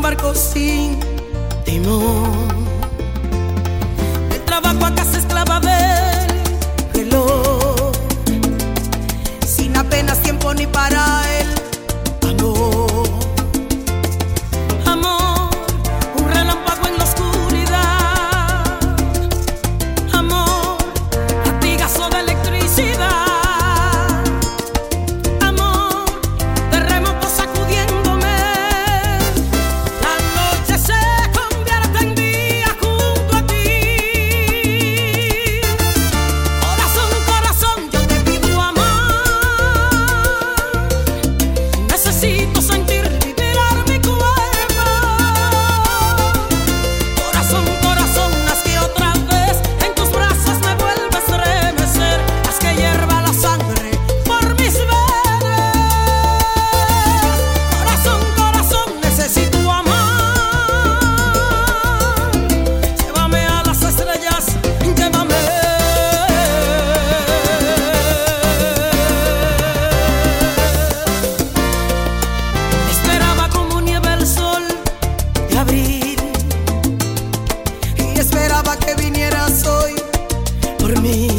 barco sin timón. por mí.